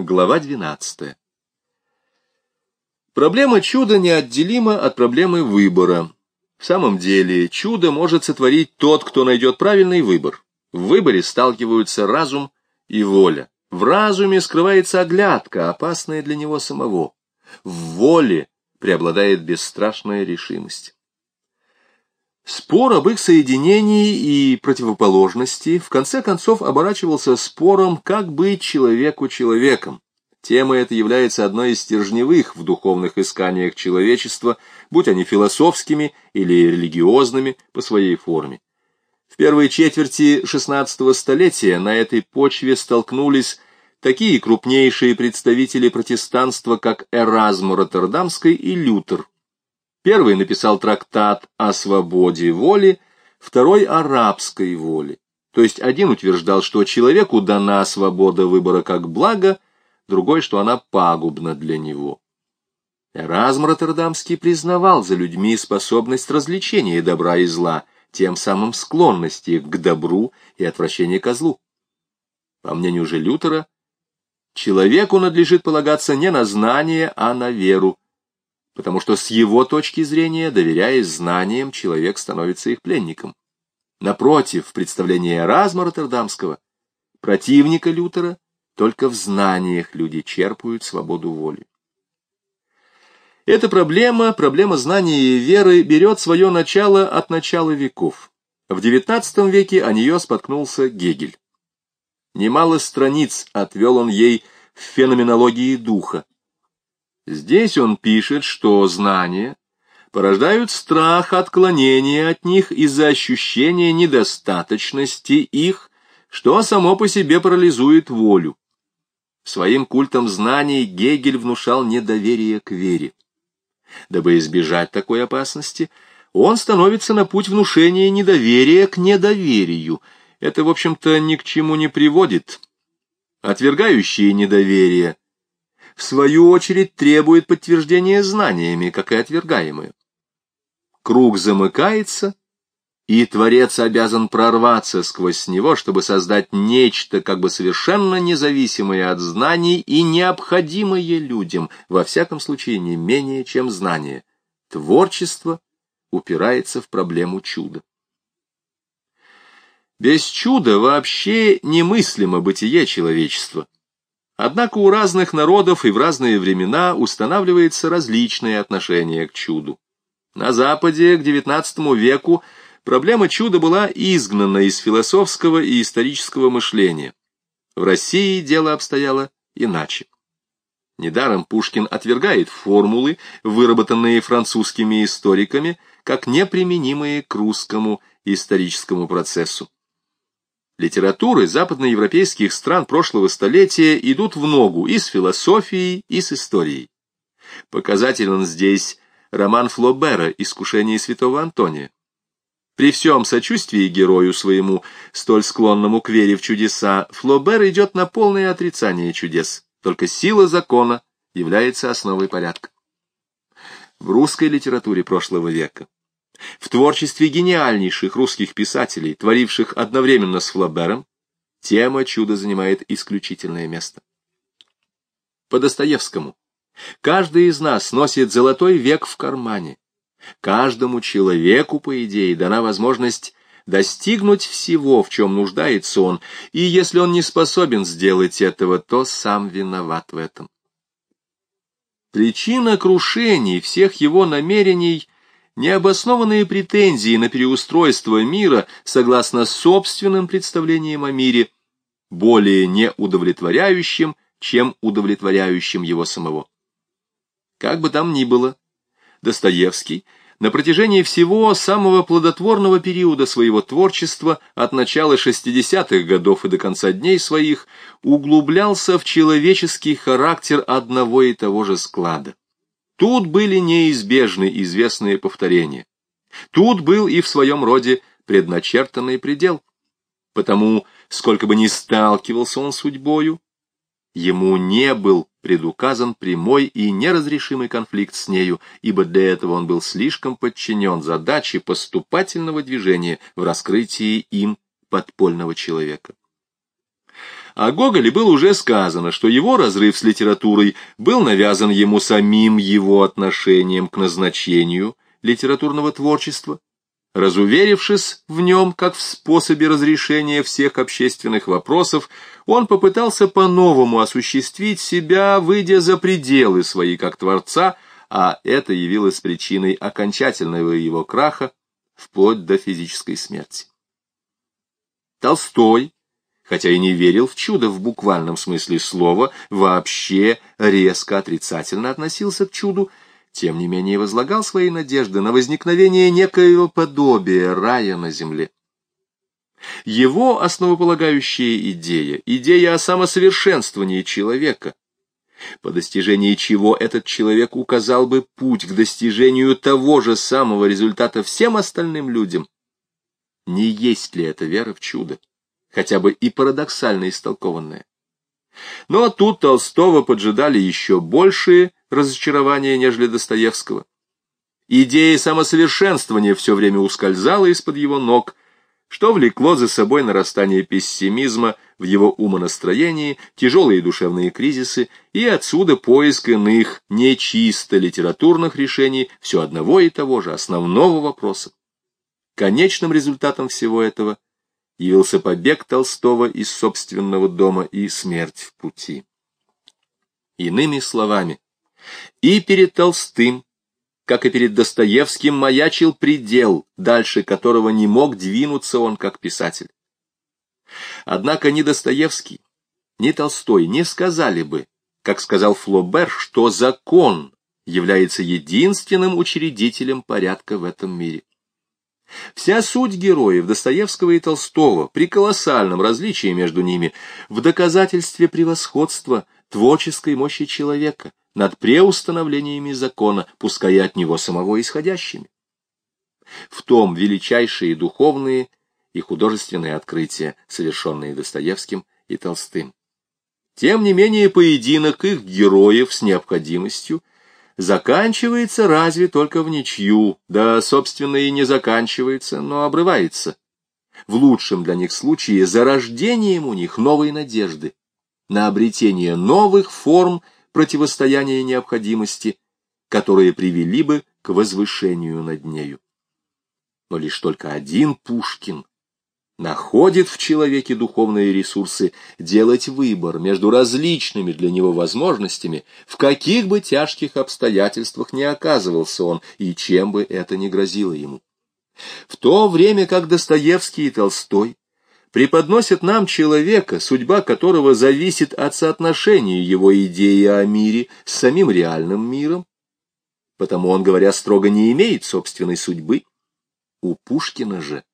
Глава 12. Проблема чуда неотделима от проблемы выбора. В самом деле, чудо может сотворить тот, кто найдет правильный выбор. В выборе сталкиваются разум и воля. В разуме скрывается оглядка, опасная для него самого. В воле преобладает бесстрашная решимость. Спор об их соединении и противоположности в конце концов оборачивался спором, как быть человеку человеком. Тема эта является одной из стержневых в духовных исканиях человечества, будь они философскими или религиозными по своей форме. В первой четверти XVI столетия на этой почве столкнулись такие крупнейшие представители протестанства, как Эразм Роттердамский и Лютер. Первый написал трактат о свободе воли, второй — о рабской воле. То есть один утверждал, что человеку дана свобода выбора как благо, другой, что она пагубна для него. Эразм Роттердамский признавал за людьми способность развлечения добра и зла, тем самым склонность их к добру и отвращение ко злу. По мнению же Лютера, человеку надлежит полагаться не на знание, а на веру, потому что с его точки зрения, доверяясь знаниям, человек становится их пленником. Напротив, в представлении Эразма Роттердамского, противника Лютера, только в знаниях люди черпают свободу воли. Эта проблема, проблема знания и веры, берет свое начало от начала веков. В XIX веке о нее споткнулся Гегель. Немало страниц отвел он ей в феноменологии духа, Здесь он пишет, что знания порождают страх отклонения от них из-за ощущения недостаточности их, что само по себе парализует волю. Своим культом знаний Гегель внушал недоверие к вере. Дабы избежать такой опасности, он становится на путь внушения недоверия к недоверию. Это, в общем-то, ни к чему не приводит. Отвергающие недоверие в свою очередь требует подтверждения знаниями, как и отвергаемые. Круг замыкается, и Творец обязан прорваться сквозь него, чтобы создать нечто как бы совершенно независимое от знаний и необходимое людям, во всяком случае не менее, чем знание. Творчество упирается в проблему чуда. Без чуда вообще немыслимо бытие человечества. Однако у разных народов и в разные времена устанавливается различное отношение к чуду. На Западе к XIX веку проблема чуда была изгнана из философского и исторического мышления. В России дело обстояло иначе. Недаром Пушкин отвергает формулы, выработанные французскими историками, как неприменимые к русскому историческому процессу. Литературы западноевропейских стран прошлого столетия идут в ногу и с философией, и с историей. Показателен здесь роман Флобера «Искушение святого Антония». При всем сочувствии герою своему, столь склонному к вере в чудеса, Флобер идет на полное отрицание чудес, только сила закона является основой порядка. В русской литературе прошлого века в творчестве гениальнейших русских писателей, творивших одновременно с Флабером, тема чуда занимает исключительное место. По Достоевскому. Каждый из нас носит золотой век в кармане. Каждому человеку, по идее, дана возможность достигнуть всего, в чем нуждается он, и если он не способен сделать этого, то сам виноват в этом. Причина крушений всех его намерений Необоснованные претензии на переустройство мира, согласно собственным представлениям о мире, более неудовлетворяющим, чем удовлетворяющим его самого. Как бы там ни было, Достоевский на протяжении всего самого плодотворного периода своего творчества, от начала 60-х годов и до конца дней своих, углублялся в человеческий характер одного и того же склада. Тут были неизбежны известные повторения. Тут был и в своем роде предначертанный предел. Потому, сколько бы ни сталкивался он с судьбою, ему не был предуказан прямой и неразрешимый конфликт с нею, ибо для этого он был слишком подчинен задаче поступательного движения в раскрытии им подпольного человека. О Гоголе было уже сказано, что его разрыв с литературой был навязан ему самим его отношением к назначению литературного творчества, Разуверившись в нем, как в способе разрешения всех общественных вопросов, он попытался по-новому осуществить себя, выйдя за пределы свои как творца, а это явилось причиной окончательного его краха, вплоть до физической смерти. Толстой, хотя и не верил в чудо в буквальном смысле слова, вообще резко отрицательно относился к чуду, тем не менее возлагал свои надежды на возникновение некоего подобия рая на земле. Его основополагающая идея, идея о самосовершенствовании человека, по достижении чего этот человек указал бы путь к достижению того же самого результата всем остальным людям, не есть ли это вера в чудо, хотя бы и парадоксально истолкованная. Но тут Толстого поджидали еще большие разочарования, нежели Достоевского. Идея самосовершенствования все время ускользала из-под его ног, что влекло за собой нарастание пессимизма в его умонастроении, тяжелые душевные кризисы и отсюда поиск иных, нечисто литературных решений все одного и того же основного вопроса. Конечным результатом всего этого явился побег Толстого из собственного дома и смерть в пути. Иными словами, и перед Толстым, как и перед Достоевским, маячил предел, дальше которого не мог двинуться он как писатель. Однако ни Достоевский, ни Толстой не сказали бы, как сказал Флобер, что закон является единственным учредителем порядка в этом мире. Вся суть героев Достоевского и Толстого при колоссальном различии между ними в доказательстве превосходства творческой мощи человека над преустановлениями закона, пускай от него самого исходящими. В том величайшие духовные и художественные открытия, совершенные Достоевским и Толстым. Тем не менее, поединок их героев с необходимостью заканчивается разве только в ничью, да, собственно, и не заканчивается, но обрывается. В лучшем для них случае зарождением у них новой надежды на обретение новых форм противостояния необходимости, которые привели бы к возвышению над нею. Но лишь только один Пушкин находит в человеке духовные ресурсы делать выбор между различными для него возможностями, в каких бы тяжких обстоятельствах не оказывался он и чем бы это ни грозило ему. В то время как Достоевский и Толстой преподносят нам человека, судьба которого зависит от соотношения его идеи о мире с самим реальным миром, потому он, говоря строго, не имеет собственной судьбы, у Пушкина же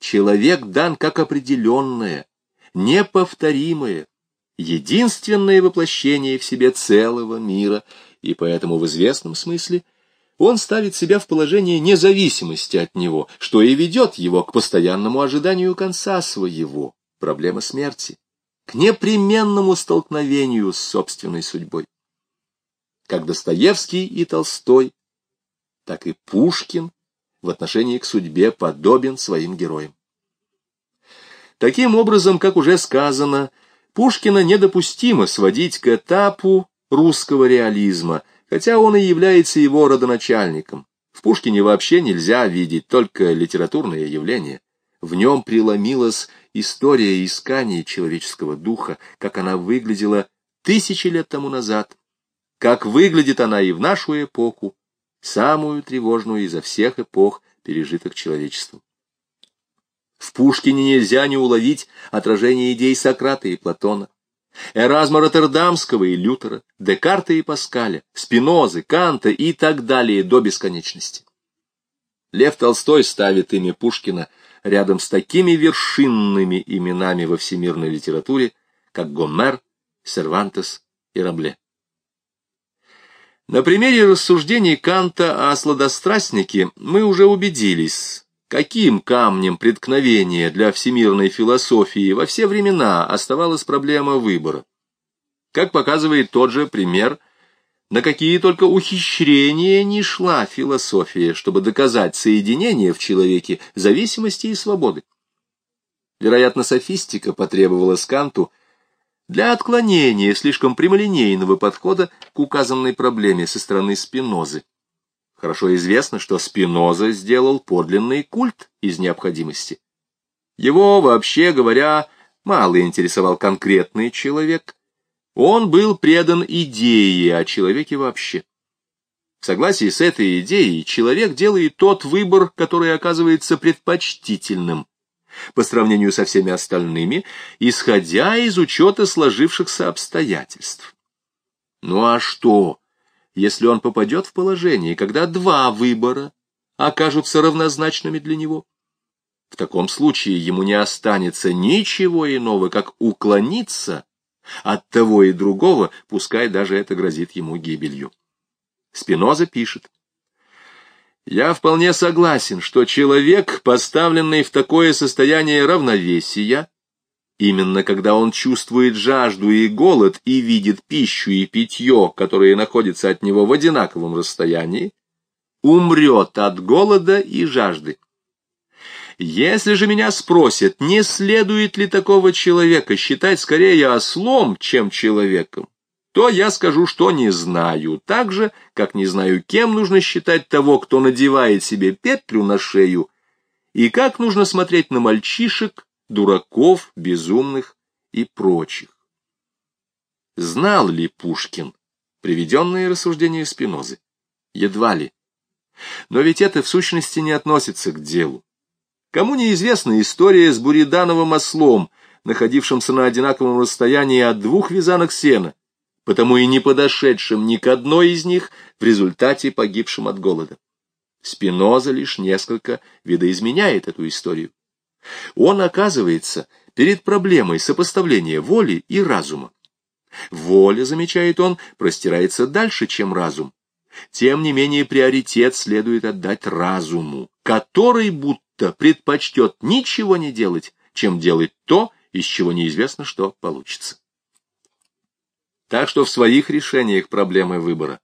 человек дан как определенное, неповторимое, единственное воплощение в себе целого мира, и поэтому в известном смысле он ставит себя в положение независимости от него, что и ведет его к постоянному ожиданию конца своего, проблемы смерти, к непременному столкновению с собственной судьбой. Как Достоевский и Толстой, так и Пушкин в отношении к судьбе подобен своим героям. Таким образом, как уже сказано, Пушкина недопустимо сводить к этапу русского реализма, хотя он и является его родоначальником. В Пушкине вообще нельзя видеть только литературное явление. В нем преломилась история искания человеческого духа, как она выглядела тысячи лет тому назад, как выглядит она и в нашу эпоху, самую тревожную изо всех эпох, пережитых человечеством. В Пушкине нельзя не уловить отражение идей Сократа и Платона, Эразма Роттердамского и Лютера, Декарта и Паскаля, Спинозы, Канта и так далее до бесконечности. Лев Толстой ставит имя Пушкина рядом с такими вершинными именами во всемирной литературе, как Гомер, Сервантес и Рабле. На примере рассуждений Канта о сладострастнике мы уже убедились, каким камнем преткновения для всемирной философии во все времена оставалась проблема выбора. Как показывает тот же пример, на какие только ухищрения не шла философия, чтобы доказать соединение в человеке зависимости и свободы. Вероятно, софистика потребовала Сканту для отклонения слишком прямолинейного подхода к указанной проблеме со стороны Спинозы. Хорошо известно, что Спиноза сделал подлинный культ из необходимости. Его, вообще говоря, мало интересовал конкретный человек. Он был предан идее о человеке вообще. В согласии с этой идеей человек делает тот выбор, который оказывается предпочтительным по сравнению со всеми остальными, исходя из учета сложившихся обстоятельств. Ну а что, если он попадет в положение, когда два выбора окажутся равнозначными для него? В таком случае ему не останется ничего иного, как уклониться от того и другого, пускай даже это грозит ему гибелью. Спиноза пишет. Я вполне согласен, что человек, поставленный в такое состояние равновесия, именно когда он чувствует жажду и голод и видит пищу и питье, которые находятся от него в одинаковом расстоянии, умрет от голода и жажды. Если же меня спросят, не следует ли такого человека считать скорее ослом, чем человеком, то я скажу, что не знаю, так же, как не знаю, кем нужно считать того, кто надевает себе петлю на шею, и как нужно смотреть на мальчишек, дураков, безумных и прочих. Знал ли Пушкин приведенные рассуждения Спинозы? Едва ли. Но ведь это в сущности не относится к делу. Кому неизвестна история с буридановым ослом, находившимся на одинаковом расстоянии от двух вязанок сена, потому и не подошедшим ни к одной из них, в результате погибшим от голода. Спиноза лишь несколько видоизменяет эту историю. Он оказывается перед проблемой сопоставления воли и разума. Воля, замечает он, простирается дальше, чем разум. Тем не менее приоритет следует отдать разуму, который будто предпочтет ничего не делать, чем делать то, из чего неизвестно, что получится. Так что в своих решениях проблемы выбора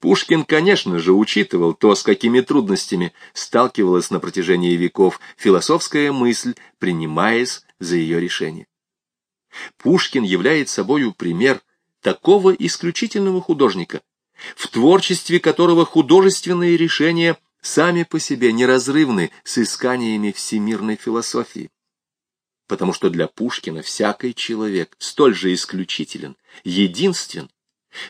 Пушкин, конечно же, учитывал то, с какими трудностями сталкивалась на протяжении веков философская мысль, принимаясь за ее решение. Пушкин является собою пример такого исключительного художника, в творчестве которого художественные решения сами по себе неразрывны с исканиями всемирной философии. Потому что для Пушкина всякий человек столь же исключителен, единствен,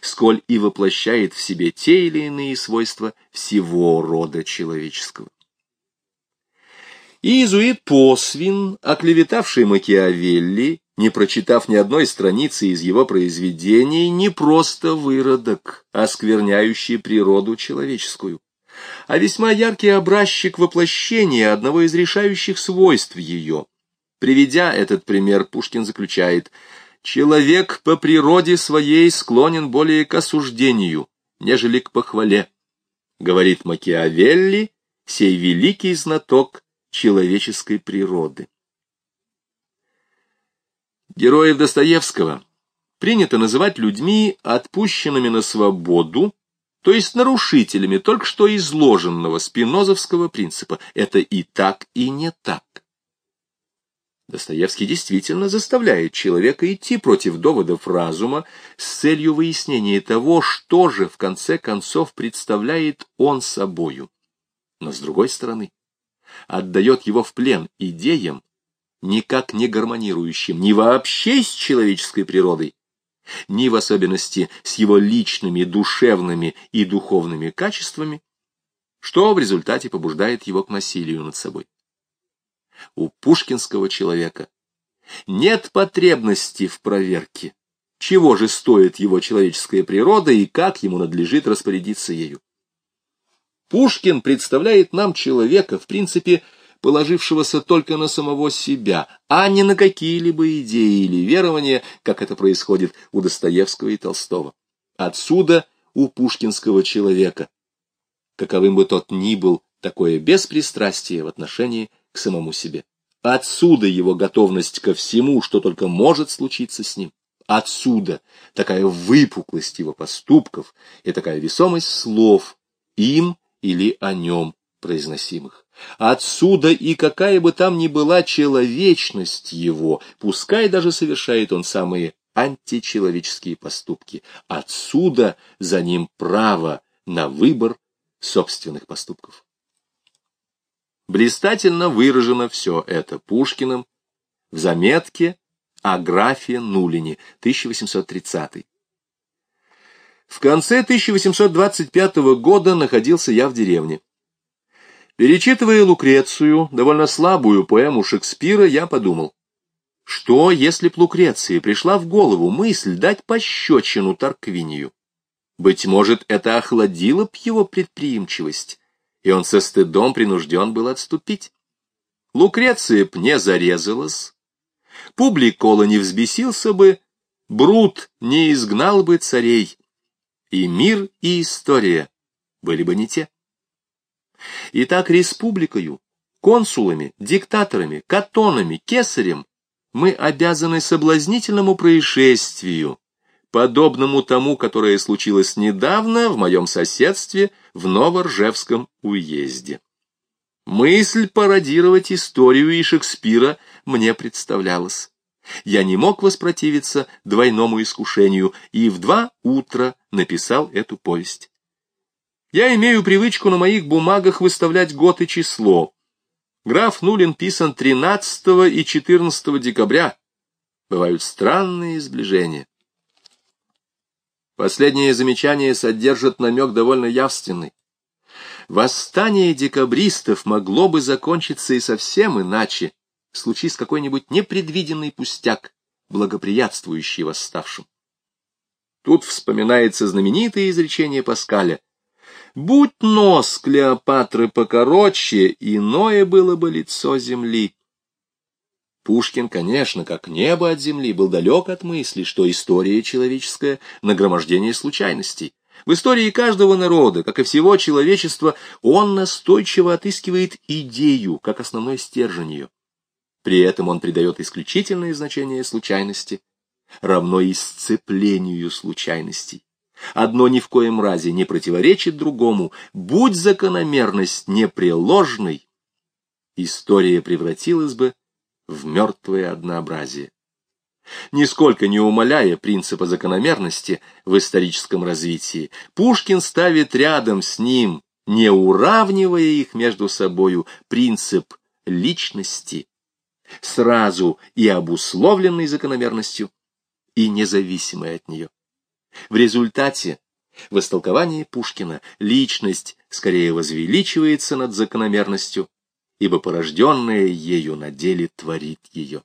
сколь и воплощает в себе те или иные свойства всего рода человеческого. И иезуит Посвин, оклеветавший Макиавелли, не прочитав ни одной страницы из его произведений, не просто выродок, оскверняющий природу человеческую а весьма яркий образчик воплощения одного из решающих свойств ее. Приведя этот пример, Пушкин заключает, «Человек по природе своей склонен более к осуждению, нежели к похвале», говорит Макиавелли, сей великий знаток человеческой природы. Героев Достоевского принято называть людьми, отпущенными на свободу, то есть нарушителями только что изложенного спинозовского принципа. Это и так, и не так. Достоевский действительно заставляет человека идти против доводов разума с целью выяснения того, что же в конце концов представляет он собою. Но с другой стороны, отдает его в плен идеям, никак не гармонирующим ни вообще с человеческой природой, ни в особенности с его личными, душевными и духовными качествами, что в результате побуждает его к насилию над собой. У пушкинского человека нет потребности в проверке, чего же стоит его человеческая природа и как ему надлежит распорядиться ею. Пушкин представляет нам человека, в принципе, положившегося только на самого себя, а не на какие-либо идеи или верования, как это происходит у Достоевского и Толстого. Отсюда у пушкинского человека, каковым бы тот ни был, такое беспристрастие в отношении самому себе. Отсюда его готовность ко всему, что только может случиться с ним. Отсюда такая выпуклость его поступков и такая весомость слов, им или о нем произносимых. Отсюда и какая бы там ни была человечность его, пускай даже совершает он самые античеловеческие поступки. Отсюда за ним право на выбор собственных поступков. Блистательно выражено все это Пушкиным в заметке о графе Нулине, 1830. В конце 1825 года находился я в деревне. Перечитывая Лукрецию, довольно слабую поэму Шекспира, я подумал, что, если б Лукреции пришла в голову мысль дать пощечину Тарквинию? Быть может, это охладило б его предприимчивость, и он со стыдом принужден был отступить. Лукреция б не зарезалась, Публикола не взбесился бы, Брут не изгнал бы царей, и мир, и история были бы не те. Итак, республикою, консулами, диктаторами, катонами, кесарем мы обязаны соблазнительному происшествию, подобному тому, которое случилось недавно в моем соседстве в Новоржевском уезде. Мысль пародировать историю и Шекспира мне представлялась. Я не мог воспротивиться двойному искушению и в два утра написал эту повесть. Я имею привычку на моих бумагах выставлять год и число. Граф Нулин писан 13 и 14 декабря. Бывают странные сближения. Последнее замечание содержит намек довольно явственный. Восстание декабристов могло бы закончиться и совсем иначе, случись какой-нибудь непредвиденный пустяк, благоприятствующий восставшим. Тут вспоминается знаменитое изречение Паскаля «Будь нос Клеопатры покороче, иное было бы лицо земли». Пушкин, конечно, как небо от земли, был далек от мысли, что история человеческая — нагромождение случайностей. В истории каждого народа, как и всего человечества, он настойчиво отыскивает идею, как основной стержень ее. При этом он придает исключительное значение случайности, равно исцеплению случайностей. Одно ни в коем разе не противоречит другому, будь закономерность непреложной, история превратилась бы в мертвое однообразие. Нисколько не умаляя принципа закономерности в историческом развитии, Пушкин ставит рядом с ним, не уравнивая их между собою, принцип личности, сразу и обусловленный закономерностью, и независимый от нее. В результате, в истолковании Пушкина, личность скорее возвеличивается над закономерностью, ибо порожденное ею на деле творит ее.